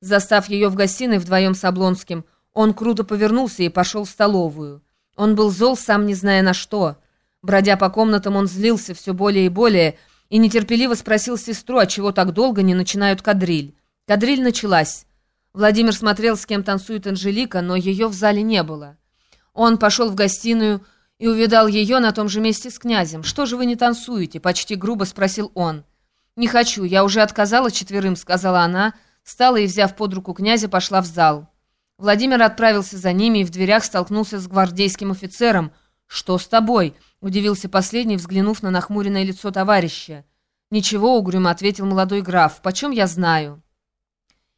Застав ее в гостиной вдвоем с Облонским, он круто повернулся и пошел в столовую. Он был зол, сам не зная на что. Бродя по комнатам, он злился все более и более и нетерпеливо спросил сестру, отчего так долго не начинают кадриль. Кадриль началась. Владимир смотрел, с кем танцует Анжелика, но ее в зале не было. Он пошел в гостиную и увидал ее на том же месте с князем. «Что же вы не танцуете?» — почти грубо спросил он. «Не хочу, я уже отказала четверым», — сказала она, встала и, взяв под руку князя, пошла в зал. Владимир отправился за ними и в дверях столкнулся с гвардейским офицером. «Что с тобой?» — удивился последний, взглянув на нахмуренное лицо товарища. «Ничего, — угрюмо ответил молодой граф, — почем я знаю?»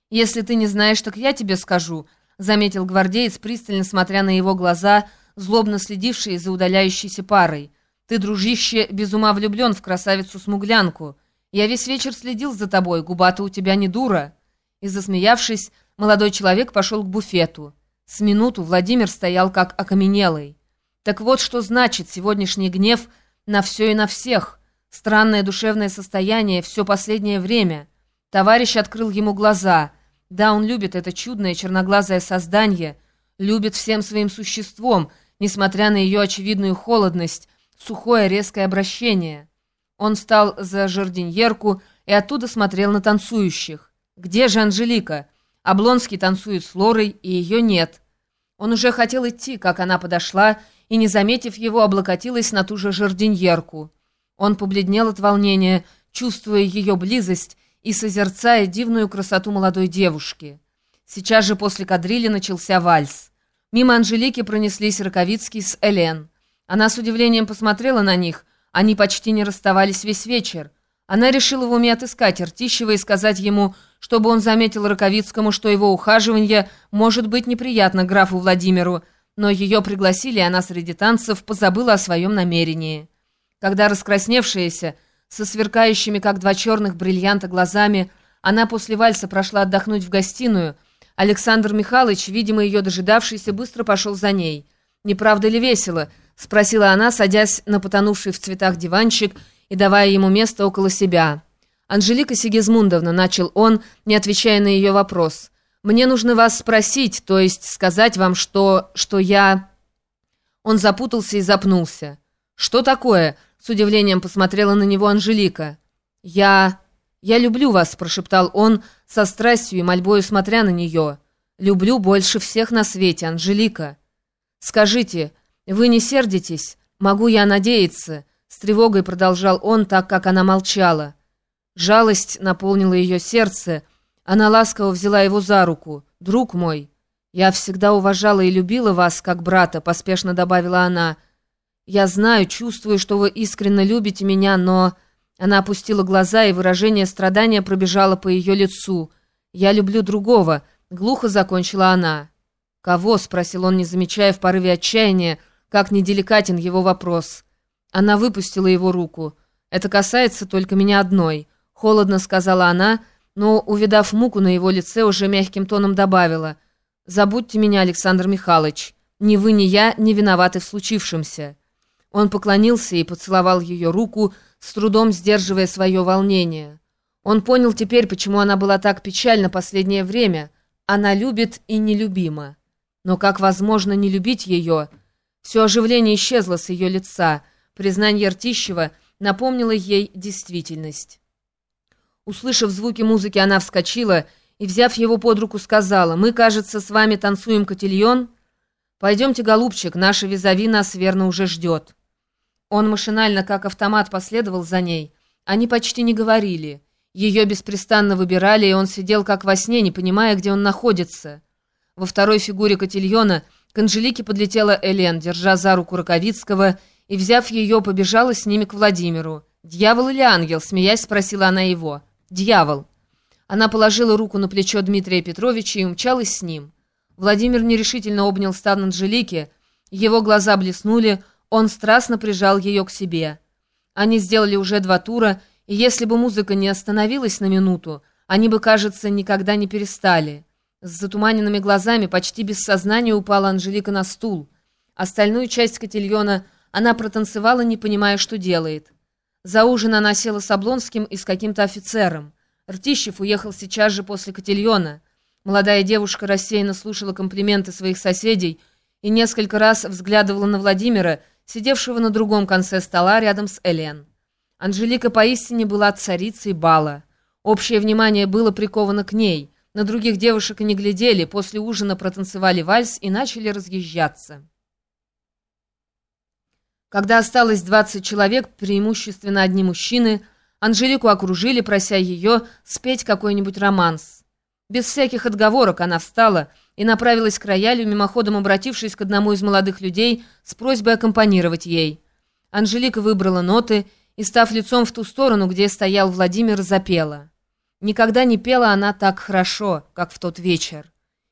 «Если ты не знаешь, так я тебе скажу», — заметил гвардеец, пристально смотря на его глаза, злобно следившие за удаляющейся парой. «Ты, дружище, без ума влюблен в красавицу-смуглянку. Я весь вечер следил за тобой, губа-то у тебя не дура». И, засмеявшись, молодой человек пошел к буфету. С минуту Владимир стоял как окаменелый. Так вот, что значит сегодняшний гнев на все и на всех. Странное душевное состояние все последнее время. Товарищ открыл ему глаза. Да, он любит это чудное черноглазое создание, любит всем своим существом, несмотря на ее очевидную холодность, сухое резкое обращение. Он встал за жардиньерку и оттуда смотрел на танцующих. «Где же Анжелика?» Облонский танцует с Лорой, и ее нет. Он уже хотел идти, как она подошла, и, не заметив его, облокотилась на ту же жардиньерку. Он побледнел от волнения, чувствуя ее близость и созерцая дивную красоту молодой девушки. Сейчас же после кадрили начался вальс. Мимо Анжелики пронеслись Раковицкий с Элен. Она с удивлением посмотрела на них, они почти не расставались весь вечер. Она решила в уме отыскать Ртищева и сказать ему, чтобы он заметил Раковицкому, что его ухаживание может быть неприятно графу Владимиру, но ее пригласили, и она среди танцев позабыла о своем намерении. Когда раскрасневшаяся, со сверкающими, как два черных бриллианта глазами, она после вальса прошла отдохнуть в гостиную, Александр Михайлович, видимо, ее дожидавшийся, быстро пошел за ней. «Не правда ли весело?» — спросила она, садясь на потонувший в цветах диванчик и давая ему место около себя. «Анжелика Сигизмундовна», — начал он, не отвечая на ее вопрос. «Мне нужно вас спросить, то есть сказать вам, что... что я...» Он запутался и запнулся. «Что такое?» — с удивлением посмотрела на него Анжелика. «Я... я люблю вас», — прошептал он, со страстью и мольбою смотря на нее. «Люблю больше всех на свете, Анжелика. Скажите, «Вы не сердитесь? Могу я надеяться?» С тревогой продолжал он, так как она молчала. Жалость наполнила ее сердце. Она ласково взяла его за руку. «Друг мой, я всегда уважала и любила вас, как брата», — поспешно добавила она. «Я знаю, чувствую, что вы искренне любите меня, но...» Она опустила глаза, и выражение страдания пробежало по ее лицу. «Я люблю другого», — глухо закончила она. «Кого?» — спросил он, не замечая в порыве отчаяния, — как неделикатен его вопрос. Она выпустила его руку. «Это касается только меня одной», — холодно сказала она, но, увидав муку на его лице, уже мягким тоном добавила. «Забудьте меня, Александр Михайлович. Ни вы, ни я не виноваты в случившемся». Он поклонился и поцеловал ее руку, с трудом сдерживая свое волнение. Он понял теперь, почему она была так печальна последнее время. Она любит и нелюбима. Но как возможно не любить ее, — все оживление исчезло с ее лица. Признание Ртищева напомнило ей действительность. Услышав звуки музыки, она вскочила и, взяв его под руку, сказала, «Мы, кажется, с вами танцуем котельон? Пойдемте, голубчик, наша визави нас верно уже ждет». Он машинально, как автомат, последовал за ней. Они почти не говорили. Ее беспрестанно выбирали, и он сидел как во сне, не понимая, где он находится. Во второй фигуре котельона – к Анжелике подлетела Элен, держа за руку Раковицкого, и, взяв ее, побежала с ними к Владимиру. «Дьявол или ангел?» — смеясь спросила она его. «Дьявол». Она положила руку на плечо Дмитрия Петровича и умчалась с ним. Владимир нерешительно обнял стан Анжелики, его глаза блеснули, он страстно прижал ее к себе. Они сделали уже два тура, и если бы музыка не остановилась на минуту, они бы, кажется, никогда не перестали. С затуманенными глазами, почти без сознания, упала Анжелика на стул. Остальную часть котельона она протанцевала, не понимая, что делает. За ужин она села с Облонским и с каким-то офицером. Ртищев уехал сейчас же после котельона. Молодая девушка рассеянно слушала комплименты своих соседей и несколько раз взглядывала на Владимира, сидевшего на другом конце стола рядом с Элен. Анжелика поистине была царицей бала. Общее внимание было приковано к ней. На других девушек и не глядели, после ужина протанцевали вальс и начали разъезжаться. Когда осталось 20 человек, преимущественно одни мужчины, Анжелику окружили, прося ее спеть какой-нибудь романс. Без всяких отговорок она встала и направилась к роялю, мимоходом обратившись к одному из молодых людей с просьбой аккомпанировать ей. Анжелика выбрала ноты и, став лицом в ту сторону, где стоял Владимир, запела. Никогда не пела она так хорошо, как в тот вечер.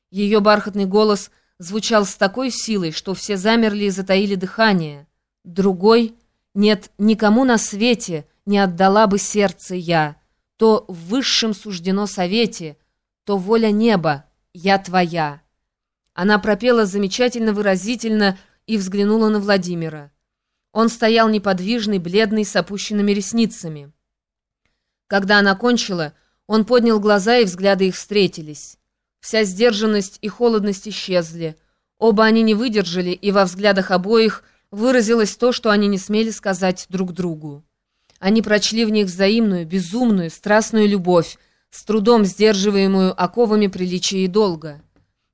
Ее бархатный голос звучал с такой силой, что все замерли и затаили дыхание. Другой, нет, никому на свете не отдала бы сердце я, то в высшем суждено совете, то воля неба, я твоя. Она пропела замечательно выразительно и взглянула на Владимира. Он стоял неподвижный, бледный, с опущенными ресницами. Когда она кончила, он поднял глаза, и взгляды их встретились. Вся сдержанность и холодность исчезли. Оба они не выдержали, и во взглядах обоих выразилось то, что они не смели сказать друг другу. Они прочли в них взаимную, безумную, страстную любовь, с трудом сдерживаемую оковами приличия и долга.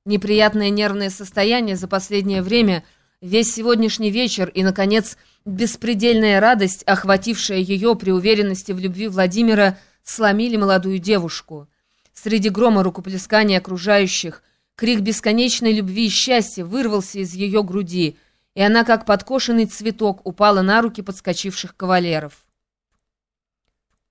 Неприятное нервное состояние за последнее время – Весь сегодняшний вечер и, наконец, беспредельная радость, охватившая ее при уверенности в любви Владимира, сломили молодую девушку. Среди грома рукоплескания окружающих крик бесконечной любви и счастья вырвался из ее груди, и она, как подкошенный цветок, упала на руки подскочивших кавалеров.